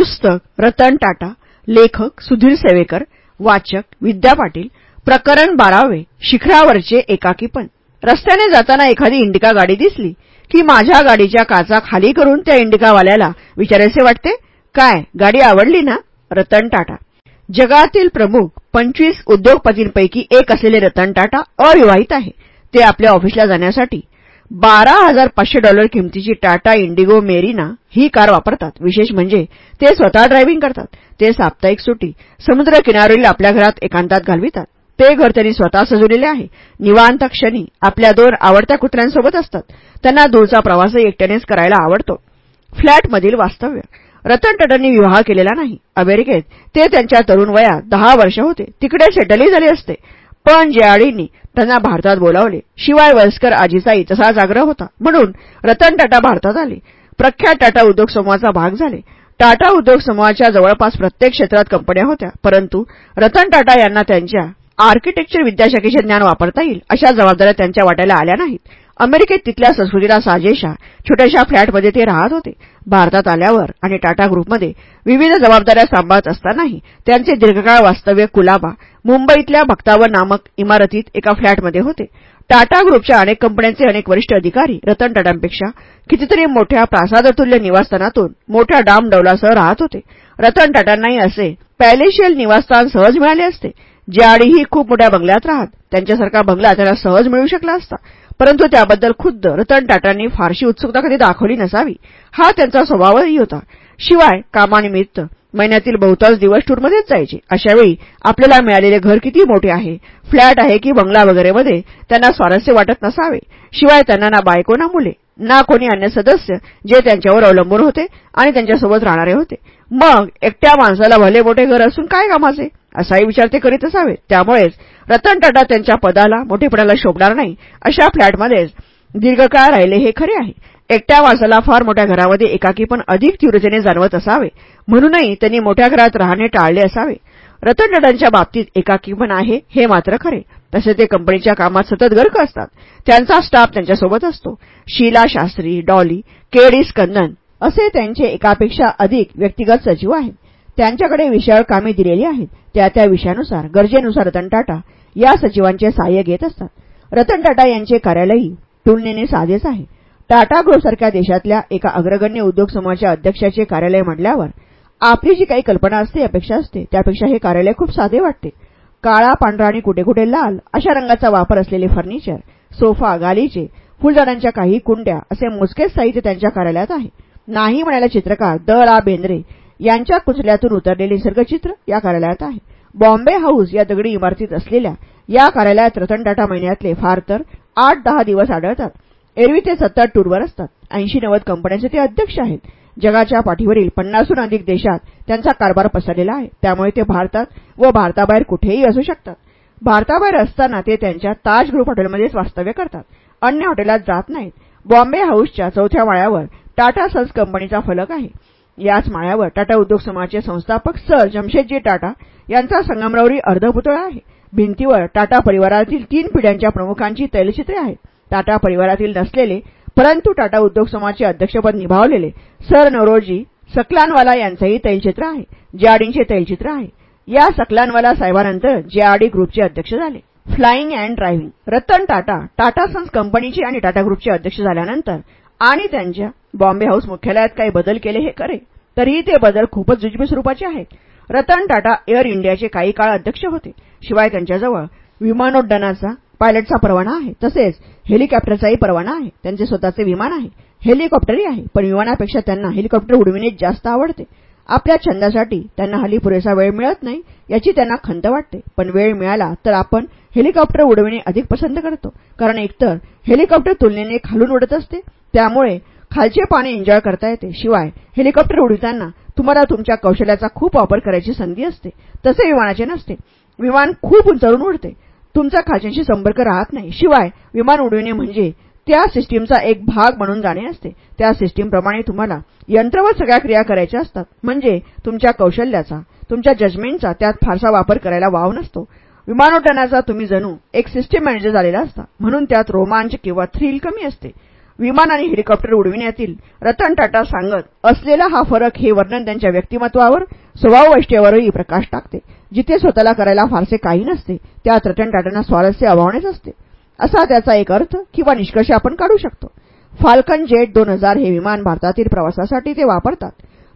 पुस्तक रतन टाटा लेखक सुधीर सेवेकर वाचक विद्या पाटील प्रकरण बारावे शिखरावरचे एकाकीपण रस्त्याने जाताना एखादी इंडिका गाडी दिसली की माझ्या गाडीच्या काचा खाली करून त्या इंडिकावाल्याला विचारायचे वाटते काय गाडी आवडली ना? रतन टाटा. जगातील प्रमुख पंचवीस उद्योगपतींपैकी एक असलेले रतन टाटा अविवाहित आहे. ते आपल्या ऑफिसला जाण्यासाठी बारा हजार पाचशे डॉलर किमतीची टाटा इंडिगो मेरीना ही कार वापरतात. विशेष म्हणजे ते स्वतः ड्रायव्हिंग करतात. ते साप्ताहिक सुटी समुद्रकिनारील आपल्या घरात एकांतात घालवितात. ते घर त्यांनी स्वतः सजवलेले आहे. निवांत क्षणी आपल्या दोन आवडत्या कुत्र्यांसोबत असतात. त्यांना दूरचा प्रवासही एकट्यानेच करायला आवडतो. फ्लॅटमधील वास्तव्य. रतन टाटांनी विवाह केलेला नाही. अमेरिकेत ते त्यांच्या तरुण वयात दहा वर्ष होते. तिकडे सेटलही झाले असते. पण जयाळींनी त्यांना भारतात बोलावले. शिवाय वयस्कर आजीचाही तसाच आग्रह होता. म्हणून रतन टाटा भारतात आले. प्रख्यात टाटा उद्योग समूहाचा भाग झाले. टाटा उद्योग समूहाच्या जवळपास प्रत्येक क्षेत्रात कंपन्या होत्या. परंतु रतन टाटा यांना त्यांच्या आर्किटेक्चर विद्याशाखेचे ज्ञान वापरता येईल अशा जबाबदाऱ्या त्यांच्या वाट्याला आल्या नाहीत. अमेरिकेत तिथल्या संस्कृतीला साजेशा छोट्याशा फ्लॅटमध्ये ते राहत होते. भारतात आल्यावर आणि टाटा ग्रुपमध्ये विविध जबाबदाऱ्या सांभाळत असतानाही त्यांचे दीर्घकाळ वास्तव्य कुलाबा मुंबईतल्या भक्तावर नामक इमारतीत एका फ्लॅटमध्ये होते. टाटा ग्रुपच्या अनेक कंपन्यांचे अनेक वरिष्ठ अधिकारी रतन टाटांपेक्षा कितीतरी मोठ्या प्रासादतुल्य निवासस्थानातून मोठ्या डामडौलासह राहत होते. रतन टाटांनाही असे पॅलेशियल निवासस्थान सहज मिळाले असते ज्याआडीही खूप मोठ्या बंगल्यात राहत. त्यांच्यासारखा बंगला त्यांना सहज मिळू शकला असता. परंतु त्याबद्दल खुद्द रतन टाटांनी फारशी उत्सुकता कधी दाखवली नसावी. हा त्यांचा स्वभावही होता. शिवाय कामानिमित्त महिन्यातील बहुतांश दिवस टूरमध्येच जायचे. अशावेळी आपल्याला मिळालेले घर किती मोठे आहे? फ्लॅट आहे की बंगला वगैरेमध्ये त्यांना स्वारस्य वाटत नसावे. शिवाय त्यांना ना बायको ना मुले. ना कोणी अन्य सदस्य जे त्यांच्यावर अवलंबून होते आणि त्यांच्यासोबत राहणारे होते. मग एकट्या माणसाला भले मोठे घर असून काय कामाचे? असाही विचार ते करीत असावे त्यामुळेच रतन टाटा त्यांच्या पदाला मोठेपणाला शोभणार नाही अशा फ्लॅटमध्येच दीर्घकाळ राहिले हे खरे आहे. एकट्या माणसाला फार मोठ्या घरामध्ये एकाकी पण अधिक तीव्रतेने जाणवत असावे. म्हणूनही त्यांनी मोठ्या घरात राहणे टाळले असावे. रतन टाटांच्या बाबतीत एकाकीपण आहे हे मात्र खरे. तसे ते कंपनीच्या कामात सतत गर्क असतात. त्यांचा स्टाफ त्यांच्यासोबत असतो. शीला शास्त्री डॉली केडी स्कंदन असे त्यांचे एकापेक्षा अधिक व्यक्तिगत सचिव आहेत. त्यांच्याकडे विषयावर कामे दिलेली आहेत. त्या त्या विषयानुसार गरजेनुसार रतन टाटा या सचिवांचे सहाय्य घेत असतात. रतन टाटा यांचे कार्यालयही तुलनेने साधेच आहे. टाटा ग्रुपसारख्या देशातल्या एका अग्रगण्य उद्योग समूहाच्या अध्यक्षाचे कार्यालय म्हटल्यावर आपली जी काही कल्पना असते अपेक्षा असते. त्यापेक्षा हे कार्यालय खूप साधे वाटते. काळा पांढरा आणि कुठे कुठे लाल अशा रंगाचा वापर असलेले फर्निचर सोफा गालीचे फुलझाडांच्या काही कुंड्या असे मोजकेच साहित्य त्यांच्या कार्यालयात आहे. नाही म्हणायला चित्रकार द रा बेंद्रे यांच्या कुचल्यातून उतरलेले निसर्गचित्र या कार्यालयात आहे. बॉम्बे हाऊस या दगडी इमारतीत असलेल्या या कार्यालयात रतन टाटा महिन्यातले फार तर आठ दहा दिवस आढळतात. एरवी ते सत्तर टूरवर असतात. ऐंशी नव्वद कंपन्यांचे ते अध्यक्ष आहेत. जगाच्या पाठीवरील पन्नासहून अधिक देशात त्यांचा कारभार पसरलेला आहे. त्यामुळे ते भारतात व भारताबाहेर कुठेही असू शकतात. भारताबाहेर असताना ते त्यांच्या ताज ग्रुप हॉटेलमध्येच वास्तव्य करतात. अन्य हॉटेलात जात नाहीत. बॉम्बे हाऊसच्या चौथ्या माळ्यावर टाटा सन्स कंपनीचा फलक आहे. याच माळ्यावर टाटा उद्योग समाजाचे संस्थापक सर जमशेदजी टाटा यांचा संगमरवरी अर्धपुतळा आहे. भिंतीवर टाटा परिवारातील तीन पिढ्यांच्या प्रमुखांची तैलचित्रे आहेत. टाटा परिवारातील नसलेले परंतु टाटा उद्योग समाजाचे अध्यक्षपद निभावलेले सर नवरोजी सकलानवाला यांचंही तैलचित्र आहे. जेआडींचे तैलचित्र आहे. या सकलानवाला साहेबानंतर जेआरडी ग्रुपचे अध्यक्ष झाले. Flying and driving Ratan Tata Tata Sons कंपनीचे आणि टाटा ग्रुपचे अध्यक्ष झाल्यानंतर आणि त्यांच्या बॉम्बे हाऊस मुख्यालयात काही बदल केले हे खरे. तरीही ते बदल खूपच जुजबी स्वरूपाचे आहेत. रतन टाटा एअर इंडियाचे काही काळ अध्यक्ष होते. शिवाय त्यांच्याजवळ विमानोड्डाणाचा पायलटचा परवाना आहे. तसेच हेलिकॉप्टरचाही परवाना आहे. त्यांचे स्वतःचे विमान आहे. हेलिकॉप्टरही आहे. पण विमानापेक्षा त्यांना हेलिकॉप्टर उडविणे जास्त आवडते. आपल्या छंदासाठी त्यांना हल्ली पुरेसा वेळ मिळत नाही याची त्यांना खंत वाटते. पण वेळ मिळाला तर आपण हेलिकॉप्टर उडविणे अधिक पसंत करतो. कारण एकतर हेलिकॉप्टर तुलनेने खालून उडत असते त्यामुळे खालचे पाणी एन्जॉय करता येते. शिवाय हेलिकॉप्टर उडविताना तुम्हाला तुमच्या कौशल्याचा खूप वापर करायची संधी असते. तसे विमानाचे नसते. विमान खूप उंचावरून उडते. तुमचा खालच्यांशी संपर्क राहत नाही. शिवाय विमान उडविणे म्हणजे त्या सिस्टीमचा एक भाग म्हणून जाणे असते. त्या सिस्टीमप्रमाणे तुम्हाला यंत्रवत सगळ्या क्रिया करायच्या असतात. म्हणजे तुमच्या कौशल्याचा तुमच्या जजमेंटचा त्यात फारसा वापर करायला वाव नसतो. विमानोड्डाणाचा तुम्ही जणू एक सिस्टीम मॅनेजर झालेला असता. म्हणून त्यात रोमांच किंवा थ्रिल कमी असते. विमान आणि हेलिकॉप्टर उडविण्यातील रतन टाटा सांगत असलेला हा फरक हे वर्णन त्यांच्या व्यक्तिमत्वावर स्वभाववैशिष्ट्यावरही प्रकाश टाकते. जिथे स्वतःला करायला फारसे काही नसते त्यात रतन टाटांना स्वारस्य अभावणेच असते. असा त्याचा एक अर्थ किंवा निष्कर्ष आपण काढू शकतो. फाल्कन जेट दोन हजार हे विमान भारतातील प्रवासासाठी ते वापरतात.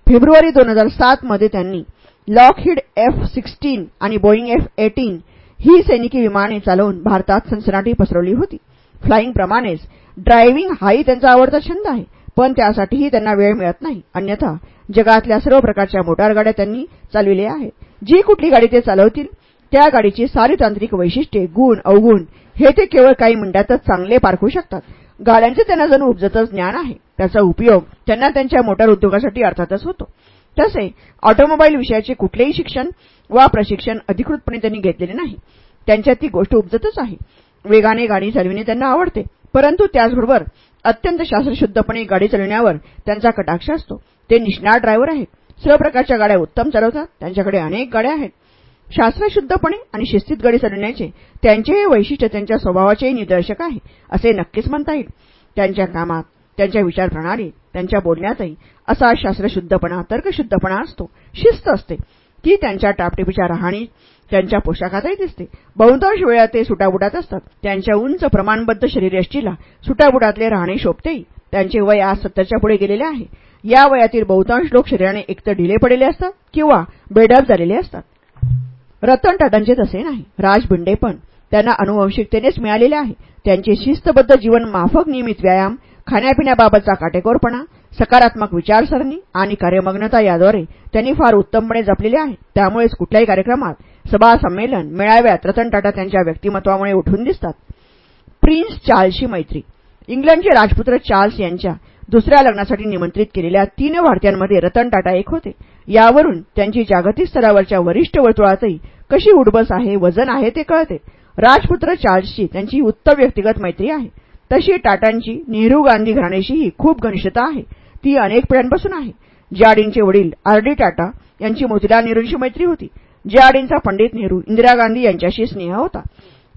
फेब्रुवारी दोन हजार सातमध्ये त्यांनी लॉकहीड एफ सिक्स्टीन आणि बोईंग एफ एटीन ही सैनिकी विमाने चालवून भारतात सनसनाटी पसरवली होती. फ्लाईंगप्रमाणेच ड्रायव्हिंग हाही त्यांचा आवडता छंद आहे पण त्यासाठीही त्यांना वेळ मिळत नाही. अन्यथा जगातल्या सर्व प्रकारच्या मोटारगाड्या त्यांनी चालविल्या आहेत. जी कुठली गाडी ते चालवतील त्या गाडीची सारी तांत्रिक वैशिष्ट्ये गुण अवगुण हे ते केवळ काही मिनिटातच चांगले पारखू शकतात. गाड्यांचे त्यांना जणू उपजतच ज्ञान आहे. त्याचा उपयोग त्यांना त्यांच्या मोटार उद्योगासाठी अर्थातच होतो. तसे ऑटोमोबाईल विषयाचे कुठलेही शिक्षण वा प्रशिक्षण अधिकृतपणे त्यांनी घेतलेले नाही. त्यांच्यात ती गोष्ट उपजतच आहे. वेगाने गाडी चालविणे त्यांना आवडते. परंतु त्याचबरोबर अत्यंत शास्त्रशुद्धपणे गाडी चालविण्यावर त्यांचा कटाक्ष असतो. ते निष्णात ड्रायव्हर आहेत. सर्व प्रकारच्या गाड्या उत्तम चालवतात. त्यांच्याकडे अनेक गाड्या आहेत. शास्त्रशुद्धपणे आणि शिस्तीत गाडी चालविण्याचे त्यांचे हे वैशिष्ट्य त्यांच्या स्वभावाचेही निदर्शक आहे असे नक्कीच म्हणता येईल. त्यांच्या कामात त्यांच्या विचारप्रणालीत त्यांच्या बोलण्यातही असा शास्त्रशुद्धपणा तर्कशुद्धपणा असतो. शिस्त असते. ती त्यांच्या टापटिपीच्या राहणी त्यांच्या पोशाखातही दिसते. बहुतांश वेळा ते सुटाबुटात असतात. त्यांच्या उंच प्रमाणबद्ध शरीरयष्टीला सुटाबुटातले राहणे शोभतेही. त्यांचे वय आज सत्तरच्या पुढे गेलेले आहे. या वयातील बहुतांश लोक शरीराने एकतर ढिले पडलेले असतात किंवा बेडअप झालेले असतात. रतन टाटांचे तसे नाही. राजभिंडे पण त्यांना अनुवंशिकतेनेच मिळालेले आहे. त्यांचे शिस्तबद्ध जीवन माफक नियमित व्यायाम खाण्यापिण्याबाबतचा काटेकोरपणा सकारात्मक विचारसरणी आणि कार्यमग्नता याद्वारे त्यांनी फार उत्तमपणे जपलेले आहे. त्यामुळेच कुठल्याही कार्यक्रमात सभा संमेलन मेळाव्यात रतन टाटा त्यांच्या व्यक्तिमत्वामुळे उठून दिसतात. प्रिन्स चार्ल्सची मैत्री. इंग्लंडचे राजपुत्र चार्ल्स यांच्या दुसऱ्या लग्नासाठी निमंत्रित केलेल्या तीन भारतीयांमध्ये रतन टाटा एक होते. यावरून त्यांची जागतिक स्तरावरच्या वरिष्ठ वर्तुळातही कशी उडबस आहे वजन आहे ते कळते. राजपुत्र चार्ल्सची त्यांची उत्तम व्यक्तिगत मैत्री आहे. तशी टाटांची नेहरू गांधी घराण्याशीही खूप घनिष्ठता आहे. ती अनेक पिढ्यांपासून आहे. जाडींचे वडील आर डी टाटा यांची मोतीलाल नेहरूंशी मैत्री होती. जाडींचा पंडित नेहरू इंदिरा गांधी यांच्याशी स्नेह होता.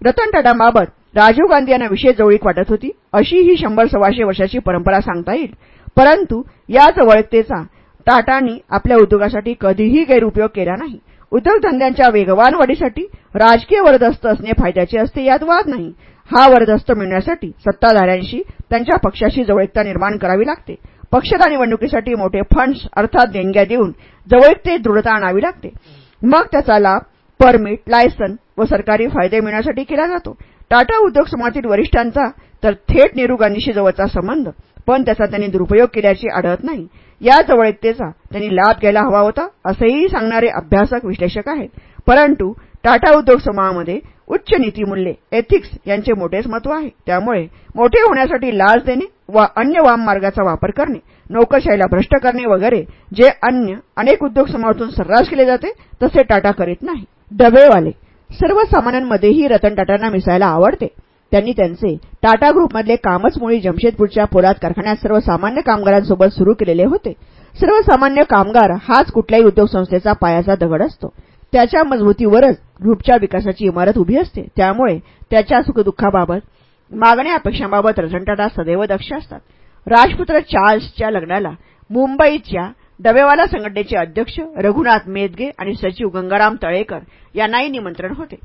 रतन टाटांबाबत राजीव गांधी यांना विशेष जवळीक वाटत होती अशी ही शंभर सव्वाशे वर्षाची परंपरा सांगता येईल. परंतु या जवळकतेचा टाटांनी आपल्या उद्योगासाठी कधीही गैरउपयोग केला नाही. उद्योगधंद्यांच्या वेगवान वाढीसाठी राजकीय वरदस्त असणे फायद्याचे असते यात वाद नाही. हा वरदस्त मिळण्यासाठी सत्ताधाऱ्यांशी त्यांच्या पक्षाशी जवळकता निर्माण करावी लागते. पक्षाला निवडणुकीसाठी मोठे फंड्स अर्थात देणग्या देऊन जवळकतेत दृढता आणावी लागते. मग त्याचा लाभ परमिट लायसन व सरकारी फायदे मिळण्यासाठी केला जातो. टाटा उद्योग समूहातील वरिष्ठांचा तर थेट नेहरू गांधीशी जवळचा संबंध पण त्याचा त्यांनी दुरुपयोग केल्याची आढळत नाही. या जवळकतेचा त्यांनी लाभ घ्यायला हवा होता असेही सांगणारे अभ्यासक विश्लेषक आहेत. परंतु टाटा उद्योग समूहामध्ये उच्च नीतीमूल्ये एथिक्स यांचे मोठेच महत्त्व आहे. त्यामुळे मोठे होण्यासाठी लाच देणे वा अन्य वाम मार्गाचा वापर करणे नोकरशाहीला भ्रष्ट करणे वगैरे जे अन्य अनेक उद्योग समूहातून सर्रास केले जाते तसे टाटा करीत नाही. डबेवाले सर्वसामान्यांमध्येही रतन टाटांना मिसळायला आवडते. त्यांनी त्यांचे टाटा ग्रुपमधले कामच मुळी जमशेदपूरच्या पोलाद कारखान्यात सर्वसामान्य कामगारांसोबत सुरू केलेले होते. सर्वसामान्य कामगार हाच कुठल्याही उद्योग संस्थेचा पायाचा दगड असतो. त्याच्या मजबूतीवरच ग्रुपच्या विकासाची इमारत उभी असते. त्यामुळे त्याच्या सुखदुःखाबाबत मागण्या अपेक्षांबाबत रतन टाटा सदैव दक्ष असतात. राजपुत्र चार्ल्सच्या लग्नाला मुंबईच्या डबेवाला संघटनेचे अध्यक्ष रघुनाथ मेदगे आणि सचिव गंगाराम तळेकर यांनाही निमंत्रण होते.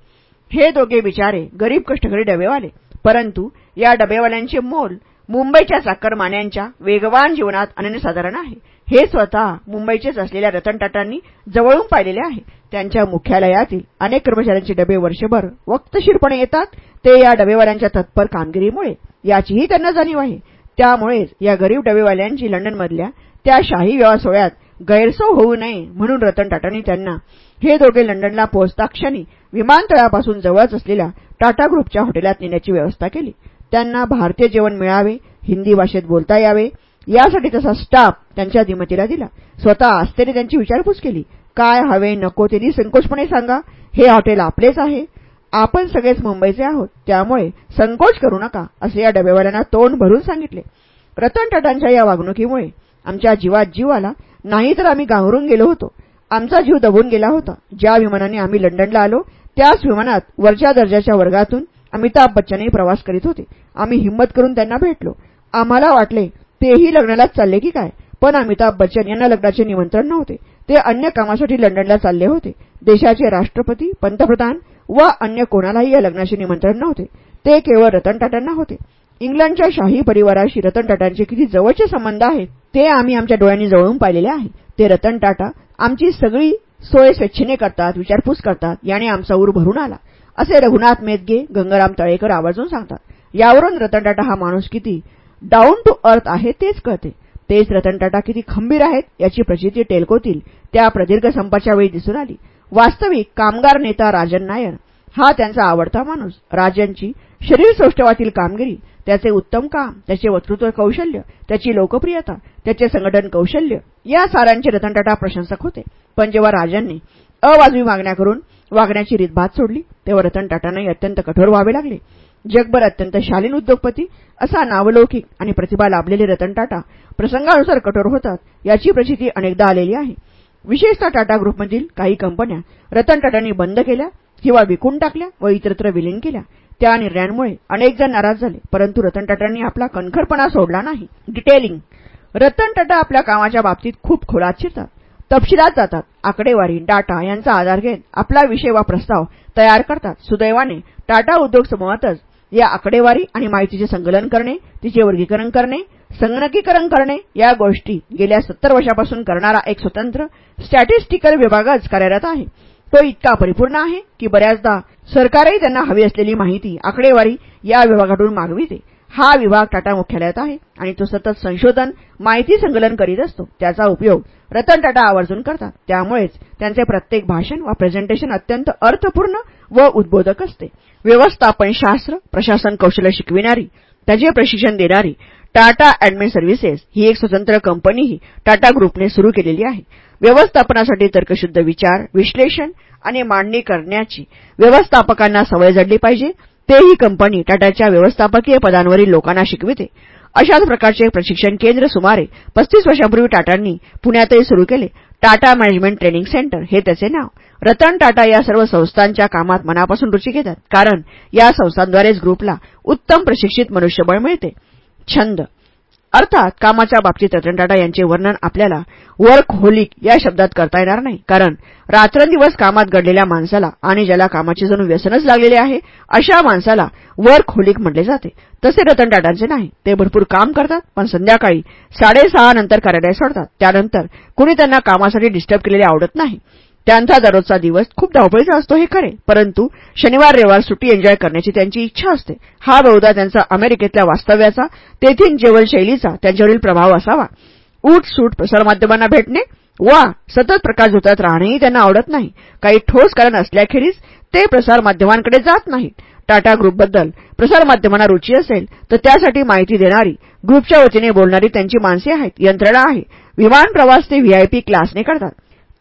हे दोघे बिचारे गरीब कष्टकरी डबेवाले. परंतु या डबेवाल्यांचे मोल मुंबईच्या चाकरमान्यांच्या वेगवान जीवनात अनन्यसाधारण आहे. हे स्वतः मुंबईचेच असलेल्या रतन टाटांनी जवळून पाहिलेले आहे. त्यांच्या मुख्यालयातील अनेक कर्मचाऱ्यांचे डबे वर्षभर वक्तशीरपणे येतात. ते या डबेवाल्यांच्या तत्पर कामगिरीमुळे. याचीही त्यांना जाणीव आहे. त्यामुळेच या गरीब डबेवाल्यांची लंडनमधल्या त्या शाही विवाह सोहळ्यात गैरसोय होऊ नये म्हणून रतन टाटांनी त्यांना हे दोघे लंडनला पोहोचता क्षणी विमानतळापासून जवळच असलेल्या टाटा ग्रुपच्या हॉटेलात नेण्याची व्यवस्था केली. त्यांना भारतीय जेवण मिळावे हिंदी भाषेत बोलता यावे यासाठी तसा स्टाफ त्यांच्या दिमतीला दिला. स्वतः आस्थेने त्यांची विचारपूस केली. काय हवे नको ते संकोचपणे सांगा. हे हॉटेल आपलेच आहे. आपण सगळेच मुंबईचे आहोत. त्यामुळे संकोच करू नका असे या डबेवाल्यांना तोंड भरून सांगितले. रतन टाटांच्या या वागणुकीमुळे आमच्या जीवात जीव आला. नाही तर आम्ही गांगरून गेलो होतो. आमचा जीव दबून गेला होता. ज्या विमानाने आम्ही लंडनला आलो त्याच विमानात वरच्या दर्जाच्या वर्गातून अमिताभ बच्चनही प्रवास करीत होते. आम्ही हिंमत करून त्यांना भेटलो. आम्हाला वाटले तेही लग्नालाच चालले की काय? पण अमिताभ बच्चन यांना लग्नाचे निमंत्रण नव्हते. ते अन्य कामासाठी लंडनला चालले होते. देशाचे राष्ट्रपती पंतप्रधान वा अन्य कोणालाही या लग्नाचे निमंत्रण नव्हते. ते केवळ रतन टाटांना होते. इंग्लंडच्या शाही परिवाराशी रतन टाटांचे किती जवळचे संबंध आहेत ते आम्ही आमच्या डोळ्यांनी जवळून पाहिलेले आहे. ते रतन टाटा आमची सगळी सोय स्वेच्छेने करतात विचारपूस करतात याने आमचा ऊर भरून आला. असे रघुनाथ मेदगे गंगाराम तळेकर आवर्जून सांगतात. यावरून रतन टाटा हा माणूस किती डाऊन टू अर्थ आहे तेच कळते. तेच रतन टाटा किती खंबीर आहेत याची प्रचिती टेलकोतील त्या प्रदीर्घ संपाच्या वेळी दिसून आली. वास्तविक कामगार नेता राजन नायर हा त्यांचा आवडता माणूस. राजनची शरीरसौष्ठवातील कामगिरी त्याचे उत्तम काम त्याचे वक्तृत्व कौशल्य त्याची लोकप्रियता त्याचे संघटन कौशल्य या साऱ्यांचे रतन टाटा प्रशंसक होते. पण जेव्हा राजांनी अवाजवी मागण्या करून वागण्याची रीतभात सोडली तेव्हा रतन टाटांनाही अत्यंत कठोर व्हावे लागले. जगभर अत्यंत शालीन उद्योगपती असा नावलौकिक आणि प्रतिभा लाभलेले रतन टाटा प्रसंगानुसार कठोर होतात याची प्रचिती अनेकदा आलेली आहे. विशेषतः टाटा ग्रुपमधील काही कंपन्या रतन टाटांनी बंद केल्या किंवा विकून टाकल्या व इतरत्र विलीन केल्या. त्या निर्णयांमुळे अनेकजण नाराज झाले परंतु रतन टाटांनी आपला कणखरपणा सोडला नाही. डिटेलिंग रतन टाटा आपल्या कामाच्या बाबतीत खूप खोलात शिरतात. तपशिलात जातात. आकडेवारी डाटा यांचा आधार घेत आपला विषय वा प्रस्ताव तयार करतात. सुदैवाने टाटा उद्योग समूहातच या आकडेवारी आणि माहितीचे संकलन करणे तिचे वर्गीकरण करणे संगणकीकरण करणे या गोष्टी गेल्या सत्तर वर्षापासून करणारा एक स्वतंत्र स्टॅटिस्टिकल विभागच कार्यरत आहे. तो इतका परिपूर्ण आहे की बऱ्याचदा सरकारही त्यांना हवी असलेली माहिती आकडेवारी या विभागातून मागविते. हा विभाग टाटा मुख्यालयात आहे आणि तो सतत संशोधन माहिती संकलन करीत असतो. त्याचा उपयोग रतन टाटा आवर्जून करतात. त्यामुळेच त्यांचे प्रत्येक भाषण वा प्रेझेंटेशन अत्यंत अर्थपूर्ण व उद्बोधक असते. व्यवस्थापन शास्त्र प्रशासन कौशल्य शिकविणारी त्याचे प्रशिक्षण देणारी टाटा ॲडमिन सर्व्हिसेस ही एक स्वतंत्र कंपनीही टाटा ग्रुपने सुरू केलेली आहे. व्यवस्थापनासाठी तर्कशुद्ध विचार विश्लेषण आणि मांडणी करण्याची व्यवस्थापकांना सवय जडली पाहिजे. ते ही कंपनी टाटाच्या व्यवस्थापकीय पदांवरील लोकांना शिकविते. अशाच प्रकारचे प्रशिक्षण केंद्र सुमारे पस्तीस वर्षांपूर्वी टाटांनी पुण्यातही सुरू केले. टाटा मॅनेजमेंट ट्रेनिंग सेंटर हे त्याचे नाव. रतन टाटा या सर्व संस्थांच्या कामात मनापासून रुची घेतात कारण या संस्थांद्वारेच ग्रुपला उत्तम प्रशिक्षित मनुष्यबळ मिळते. छंद. अर्थात कामाच्या बाबतीत रतन टाटा यांचे वर्णन आपल्याला वर्क होलिक या शब्दात करता येणार नाही. कारण रात्रंदिवस कामात घडलेल्या माणसाला आणि ज्याला कामाचे जणू व्यसनच लागलेले आहे अशा माणसाला वर्क होलिक म्हटले जाते. तसे रतन टाटांचे नाही. ते भरपूर काम करतात पण संध्याकाळी साडेसहा नंतर कार्यालय सोडतात. त्यानंतर कुणी त्यांना कामासाठी डिस्टर्ब केलेले आवडत नाही. त्यांचा दररोजचा दिवस खूप धावपळीचा असतो हे खरे. परंतु शनिवार रविवार सुट्टी एन्जॉय करण्याची त्यांची इच्छा असते. हा बहुधा त्यांचा अमेरिकेतल्या वास्तव्याचा तेथील जीवनशैलीचा त्यांच्यावरील प्रभाव असावा. उठ सूट प्रसारमाध्यमांना भेटणे वा सतत प्रकाश धुतात राहणेही त्यांना आवडत नाही. काही ठोस कारण असल्याखेरीज ते प्रसारमाध्यमांकडे जात नाहीत. टाटा ग्रुपबद्दल प्रसारमाध्यमांना रुची असेल तर त्यासाठी माहिती देणारी ग्रुपच्या वतीने बोलणारी त्यांची माणसे आहेत यंत्रणा आहे. विमान प्रवास ते व्हीआयपी क्लासने करतात.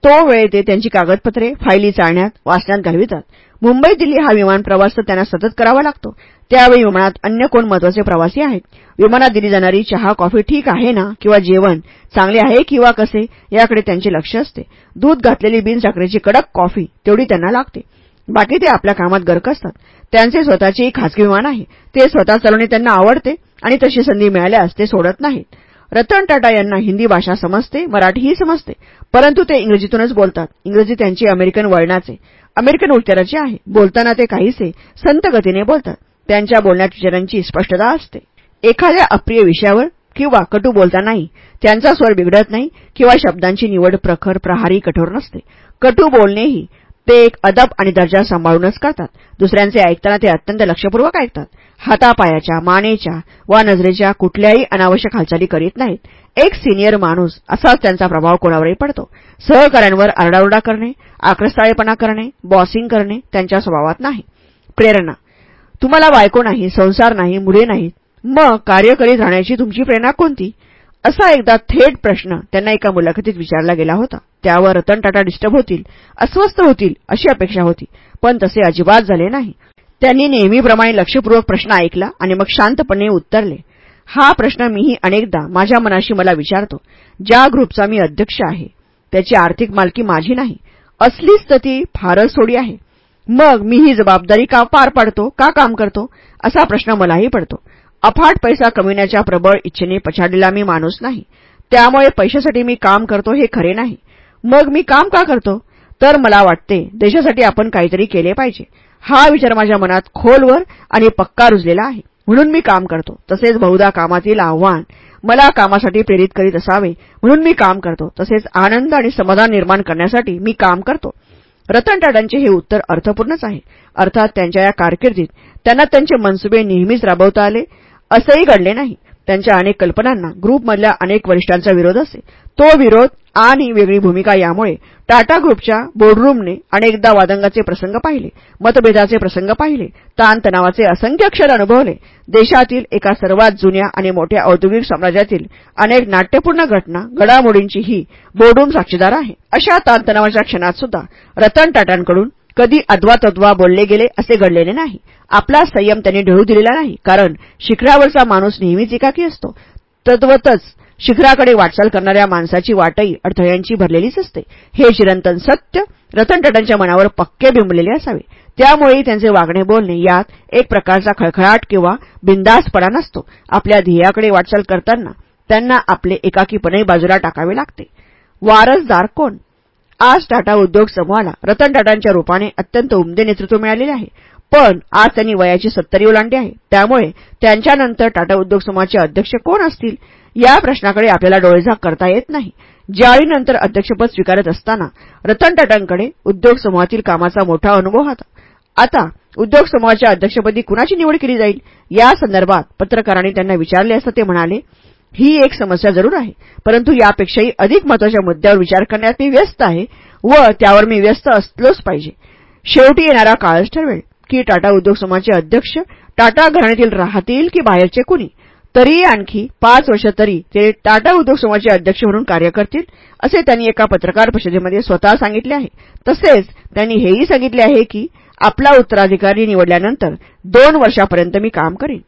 तो वेळ ते त्यांची कागदपत्रे फायली चाळण्यात वाचण्यात घालवितात. मुंबई दिल्ली हा विमान प्रवास तर त्यांना सतत करावा लागतो. त्यावेळी विमानात अन्य कोण महत्त्वाचे प्रवासी आहेत? विमानात दिली जाणारी चहा कॉफी ठीक आहे ना? किंवा जेवण चांगले आहे किंवा कसे? याकडे त्यांचे लक्ष असते. दूध घातलेली बिनसाखरेची कडक कॉफी तेवढी त्यांना लागते. बाकी ते आपल्या कामात गर्क असतात. त्यांचे स्वतःचे खासगी विमान आहे. ते स्वतः चालवणे त्यांना आवडते आणि तशी संधी मिळाल्यास ते सोडत नाहीत. रतन टाटा यांना हिंदी भाषा समजते मराठीही समजते परंतु ते इंग्रजीतूनच बोलतात. इंग्रजी त्यांची अमेरिकन वळणाचे अमेरिकन उच्चाराची आहे. बोलताना ते काहीसे संत गतीने बोलतात. त्यांच्या बोलण्यात विचारांची स्पष्टता असते. एखाद्या अप्रिय विषयावर किंवा कटू बोलतानाही त्यांचा स्वर बिघडत नाही किंवा शब्दांची निवड प्रखर प्रहारी कठोर नसते. कटू बोलणेही ते एक अदब आणि दर्जा सांभाळूनच करतात. दुसऱ्यांचे ऐकताना ते अत्यंत लक्षपूर्वक ऐकतात. हातापायाच्या मानेच्या वा नजरेच्या कुठल्याही अनावश्यक हालचाली करीत नाहीत. एक सिनियर माणूस असाच त्यांचा प्रभाव कोणावरही पडतो. सहकाऱ्यांवर आरडाओरडा करणे आक्रस्ताळेपणा करणे बॉसिंग करणे त्यांच्या स्वभावात नाही. प्रेरणा. तुम्हाला बायको नाही संसार नाही मुले नाहीत. मग कार्य करीत राहण्याची तुमची प्रेरणा कोणती? असा एकदा थेट प्रश्न त्यांना एका मुलाखतीत विचारला गेला होता. त्यावर रतन टाटा डिस्टर्ब होतील अस्वस्थ होतील अशी अपेक्षा होती. पण तसे अजिबात झाले नाही. त्यांनी नेहमीप्रमाणे लक्षपूर्वक प्रश्न ऐकला आणि मग शांतपणे उत्तरले. हा प्रश्न मीही अनेकदा माझ्या मनाशी मला विचारतो. ज्या ग्रुपचा मी अध्यक्ष आहे त्याची आर्थिक मालकी माझी नाही. असलीच तर ती फारच थोडी आहे. मग मी ही जबाबदारी का पार पाडतो का काम करतो असा प्रश्न मलाही पडतो. अफाट पैसा कमविण्याच्या प्रबळ इच्छेने पछाडलेला मी माणूस नाही. त्यामुळे पैशासाठी मी काम करतो हे खरे नाही. मग मी काम का करतो? तर मला वाटते देशासाठी आपण काहीतरी केले पाहिजे. हा विचार माझ्या मनात खोलवर आणि पक्का रुजलेला आहे. म्हणून मी काम करतो. तसेच बहुधा कामातील आव्हान मला कामासाठी प्रेरित करीत असावे. म्हणून मी काम करतो. तसेच आनंद आणि समाधान निर्माण करण्यासाठी मी काम करतो. रतन टाटांचे हे उत्तर अर्थपूर्णच आहे. अर्थात त्यांच्या या कारकिर्दीत त्यांना त्यांचे मनसुबे नेहमीच राबवता आले. असंही घडले नाही. त्यांच्या अनेक कल्पनांना ग्रुपमधल्या अनेक वरिष्ठांचा विरोध असे. तो विरोध आणि वेगळी भूमिका यामुळे टाटा ग्रुपच्या बोर्डरूमने अनेकदा वादंगाचे प्रसंग पाहिले मतभेदाचे प्रसंग पाहिले ताणतणावाचे असंख्य क्षण अनुभवले. देशातील एका सर्वात जुन्या आणि मोठ्या औद्योगिक साम्राज्यातील अनेक नाट्यपूर्ण घटना घडामोडींची ही बोर्डरूम साक्षीदार आहे. अशा ताणतणावाच्या क्षणात सुद्धा रतन टाटांकडून कधी अद्वा बोलले गेले असे घडलेले नाही. आपला संयम त्यांनी ढळू दिलेला नाही कारण शिखरावरचा माणूस नेहमीच एकाकी असतो. तद्वतच शिखराकडे वाटचाल करणाऱ्या माणसाची वाटही अडथळ्यांची भरलेलीच असते. हे चिरंतन सत्य रतन मनावर पक्के बिंबलेले असावे. त्यामुळे त्यांचे वागणे बोलणे यात एक प्रकारचा खळखळाट किंवा बिंदासपणा नसतो. आपल्या ध्येयाकडे वाटचाल करताना त्यांना आपले एकाकीपणे बाजूला टाकावे लागते. वारसदार कोण? आज टाटा उद्योग समूहाला रतन टाटांच्या रूपाने अत्यंत उमदे नेतृत्व मिळालेले आहे. पण आज त्यांनी वयाची सत्तरी ओलांडली आहे. त्यामुळे त्यांच्यानंतर टाटा उद्योग समूहाचे अध्यक्ष कोण असतील? या प्रश्नाकडे आपल्याला डोळेझाक करता येत नाही. ज्यावेळीनंतर अध्यक्षपद स्वीकारत असताना रतन टाटांकडे उद्योग समूहातील कामाचा मोठा अनुभव होता. आता उद्योग समूहाच्या अध्यक्षपदी कुणाची निवड केली जाईल? या संदर्भात पत्रकारांनी त्यांना विचारले असता ते म्हणाले ही एक समस्या जरूर आहे परंतु यापेक्षाही अधिक महत्त्वाच्या मुद्द्यावर विचार करण्यात मी व्यस्त आहे व त्यावर मी व्यस्त असलोच पाहिजे. शेवटी येणारा काळच ठरवेल की टाटा उद्योग समूहाचे अध्यक्ष टाटा घराण्यातील राहतील की बाहेरचे कुणी? तरीही आणखी पाच वर्ष तरी ते टाटा उद्योग समूहाचे अध्यक्ष म्हणून कार्य करतील असे त्यांनी एका पत्रकार परिषदेमध्ये स्वतः सांगितले आहे. तसेच त्यांनी हेही सांगितले आहे की आपला उत्तराधिकारी निवडल्यानंतर दोन वर्षापर्यंत मी काम करीन.